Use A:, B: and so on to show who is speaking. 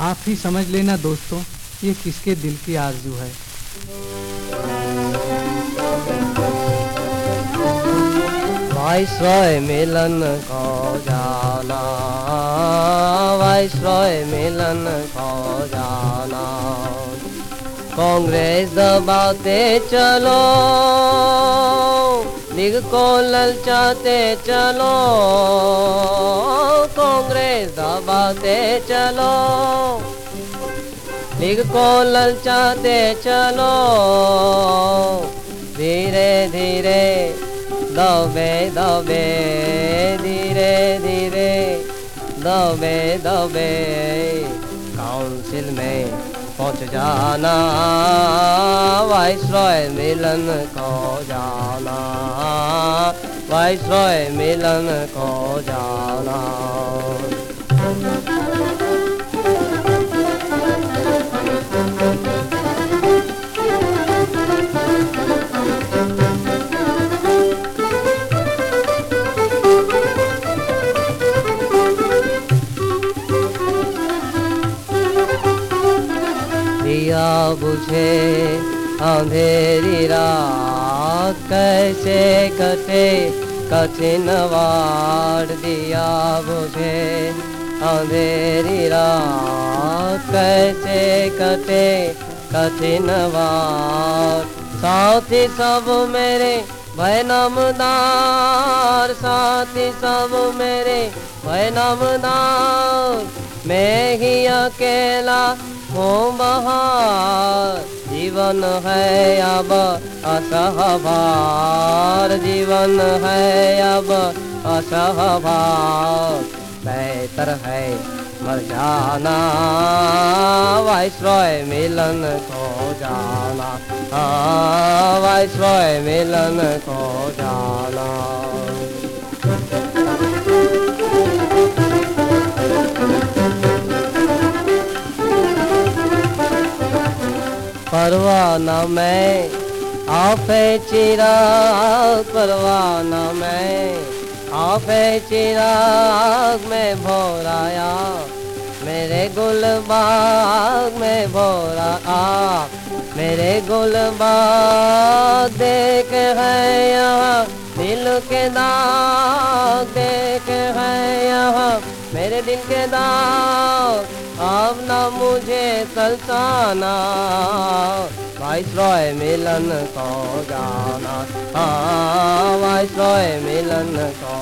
A: आप ही समझ लेना दोस्तों, ये किसके दिल की आरज़ू है?
B: वाइसरॉय मिलन को जाना, वाइसरॉय मिलन को जाना। कांग्रेस दबाते चलो लीग को ललचाते चलो, कांग्रेस दबाते चलो। लीग को ललचाते चलो, धीरे धीरे, दबे दबे, धीरे धीरे, दबे दबे। काउंसिल में पहुँच जाना वाइसरॉय मिलन को जाना वाइसरॉय मिलन को जाना। बुझे, अंधेरी रात कैसे कटे, कठिन वार दिया बुझे। अंधेरी रात कैसे कटे, कठिन वार। साथी सब मेरे भय नमदार साथी सब मेरे भय नमदार मैं ही अकेला हूँ बहार जीवन है अब असहभार। जीवन है अब असहभार। बेहतर है मर जाना। वाइसरॉय मिलन को जाना। हाँ वाइसरॉय मिलन को जाना। परवाना मैं, आपे चिराग, परवाना मैं, आपे चिराग, में भोराया। मेरे गुलबाग, में भोरा आ मेरे गुलबाग देख है यहाँ, दिल के है यहाँ मेरे दिल के दाग अब न मुझे सलसाना। वाइस रॉय मिलन को जाना हाँ वाइस रॉय मिलन को